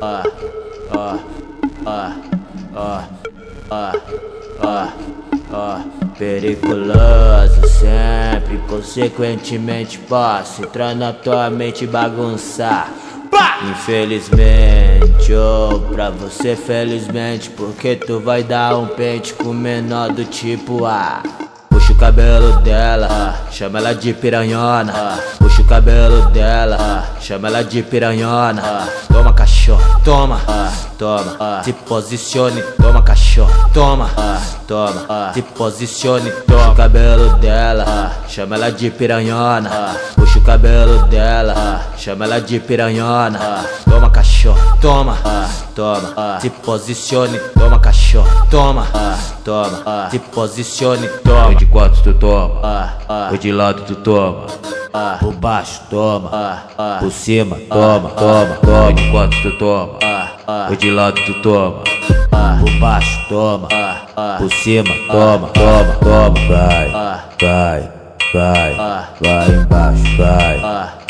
ah, ah, ah, ah, ah, ah, ah, periculoso sempre, consequentemente posso entrar na tua mente e bagunçar. Infelizmente, ou pra você felizmente, porque tu vai dar um pente com menor do tipo A. Puxa o cabelo dela, chama ela de piranhona. O cabelo dela, chama ela de piranhona. Toma cachorro, toma, toma. Se posicione, toma cachorro, toma, toma. Se posicione, toma o cabelo dela, chama ela de piranhona. Puxa o cabelo dela, chama ela de piranhona. Toma cachorro, toma, toma. Se posicione, toma cachorro, toma, toma. Se posicione, toma. De quatro tu toma, o de lado tu toma, por baixo toma, por cima toma, toma, toma. De quatro tu toma, o de lado tu toma, por baixo toma, por cima toma, toma, toma. Vai, vai, vai, vai embaixo, vai,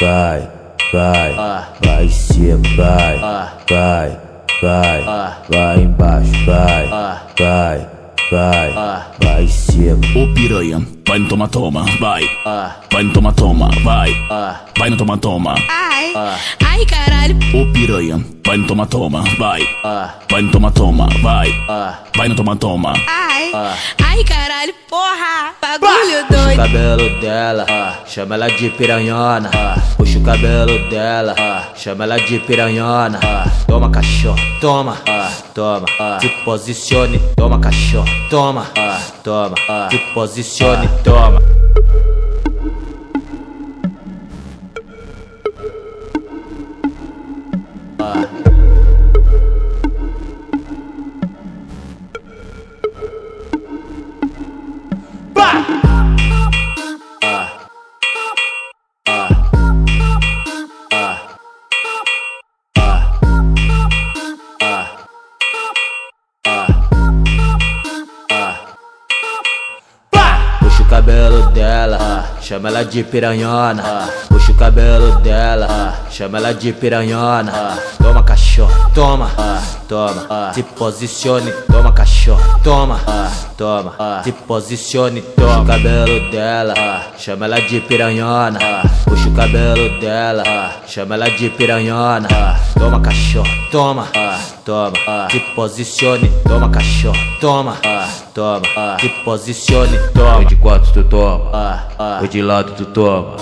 vai, vai, vai em cima, vai, vai, vai, vai embaixo, vai, vai vai, vai em cima. Ô piranha, vai no toma toma, vai. Vai no toma toma, vai. Vai no toma toma. Ai, ai caralho. Ô piranha, vai no toma toma, vai. Vai no toma toma, vai. Vai no toma toma. Ai, ai caralho, porra. Bagulho Puxa o doido. cabelo dela, chama ela de piranhona. Puxa o cabelo dela, chama ela de piranhona. Toma cachorro, toma, toma. Se posicione, toma cachorro, toma, toma. Se posicione, toma. Cabelo dela, chama ela de piranhona. Puxa o cabelo dela, chama ela de piranhona. Toma cachorro, toma, toma. Se posicione, toma cachorro, toma, toma. Se posicione, toma o cabelo dela, chama ela de piranhona. Puxa o cabelo dela, chama ela de piranhona. Toma cachorro, toma, toma. Se posicione, toma cachorro, toma, toma. Se posicione, toma. De quatro tu toma, o de lado tu toma,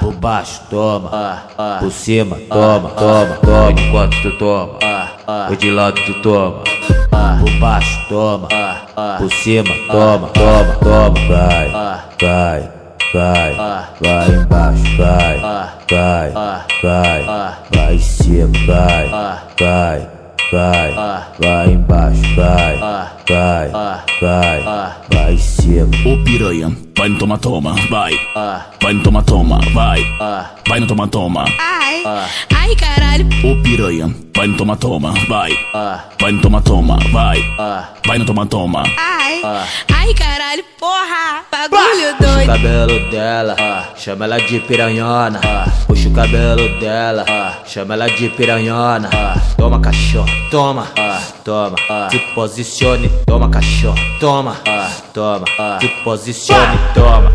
por baixo toma, por cima toma, toma, toma. De quatro tu toma, o de lado tu toma, por baixo toma, por cima toma, toma, toma. Vai, vai, vai, vai embaixo, vai, vai, vai, vai em cima, vai, vai, vai, vai embaixo, vai, vai, vai, vai em cima. Ô piranha, vai no toma toma, vai. Vai no toma toma, vai. Vai no toma toma. Ai, ai caralho. Ô piranha, vai no toma toma, vai. Vai no toma toma, vai. Vai no toma toma. Ai, ai caralho, porra. Bagulho o doido. Cabelo dela, chama ela de piranhona. Puxa o cabelo dela, chama ela de piranhona. Toma cachorro, toma, toma. Se posicione, toma cachorro, toma, toma. Se posicione, toma.